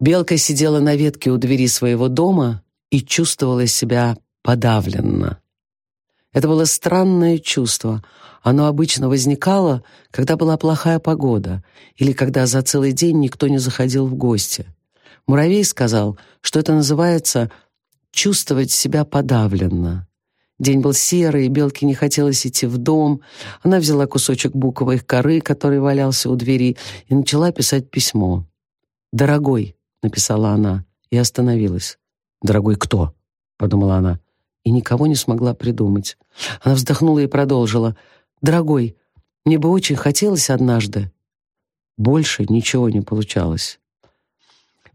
Белка сидела на ветке у двери своего дома и чувствовала себя подавленно. Это было странное чувство. Оно обычно возникало, когда была плохая погода или когда за целый день никто не заходил в гости. Муравей сказал, что это называется «чувствовать себя подавленно». День был серый, и Белке не хотелось идти в дом. Она взяла кусочек буковой коры, который валялся у двери, и начала писать письмо. «Дорогой», — написала она, и остановилась. «Дорогой кто?» — подумала она, и никого не смогла придумать. Она вздохнула и продолжила. «Дорогой, мне бы очень хотелось однажды». Больше ничего не получалось.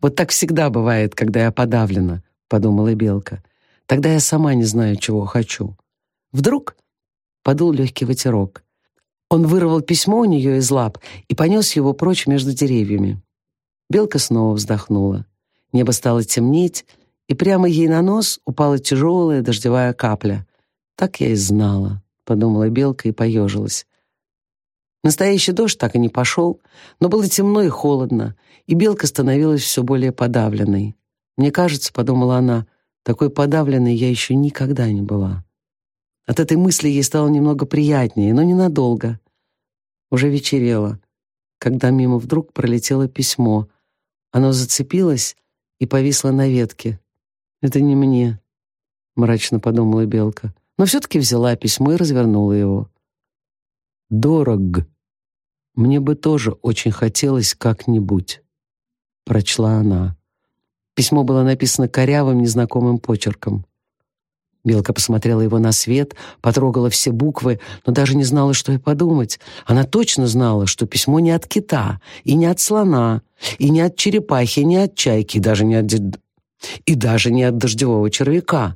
«Вот так всегда бывает, когда я подавлена», — подумала Белка. Тогда я сама не знаю, чего хочу. Вдруг подул легкий ветерок. Он вырвал письмо у нее из лап и понес его прочь между деревьями. Белка снова вздохнула. Небо стало темнеть, и прямо ей на нос упала тяжелая дождевая капля. «Так я и знала», — подумала Белка и поежилась. Настоящий дождь так и не пошел, но было темно и холодно, и Белка становилась все более подавленной. «Мне кажется», — подумала она, такой подавленной я еще никогда не была. От этой мысли ей стало немного приятнее, но ненадолго. Уже вечерело, когда мимо вдруг пролетело письмо. Оно зацепилось и повисло на ветке. «Это не мне», — мрачно подумала Белка. Но все-таки взяла письмо и развернула его. «Дорог. Мне бы тоже очень хотелось как-нибудь», — прочла она. Письмо было написано корявым, незнакомым почерком. Белка посмотрела его на свет, потрогала все буквы, но даже не знала, что и подумать. Она точно знала, что письмо не от кита, и не от слона, и не от черепахи, и не от чайки, и даже не от... и даже не от дождевого червяка.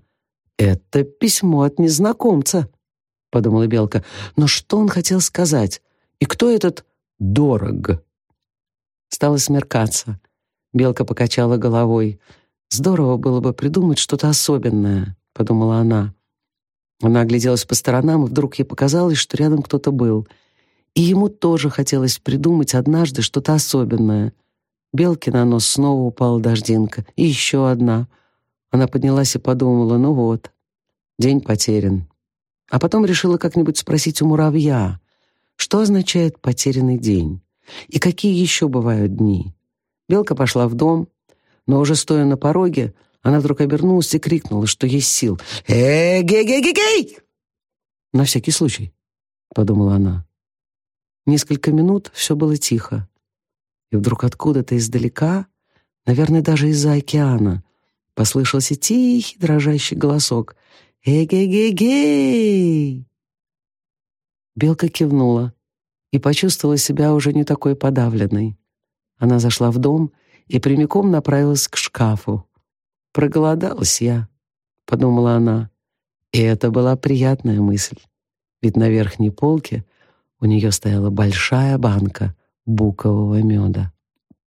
«Это письмо от незнакомца», — подумала Белка. «Но что он хотел сказать? И кто этот дорог?» Стало смеркаться. Белка покачала головой. «Здорово было бы придумать что-то особенное», — подумала она. Она огляделась по сторонам, и вдруг ей показалось, что рядом кто-то был. И ему тоже хотелось придумать однажды что-то особенное. Белке на нос снова упала дождинка. И еще одна. Она поднялась и подумала, ну вот, день потерян. А потом решила как-нибудь спросить у муравья, что означает потерянный день? И какие еще бывают дни? Белка пошла в дом, но уже стоя на пороге, она вдруг обернулась и крикнула, что есть сил. «Э-ге-ге-ге-гей!» «На всякий случай», — подумала она. Несколько минут все было тихо. И вдруг откуда-то издалека, наверное, даже из-за океана, послышался тихий дрожащий голосок. «Э-ге-ге-гей!» Белка кивнула и почувствовала себя уже не такой подавленной. Она зашла в дом и прямиком направилась к шкафу. «Проголодалась я», — подумала она. И это была приятная мысль, ведь на верхней полке у нее стояла большая банка букового меда.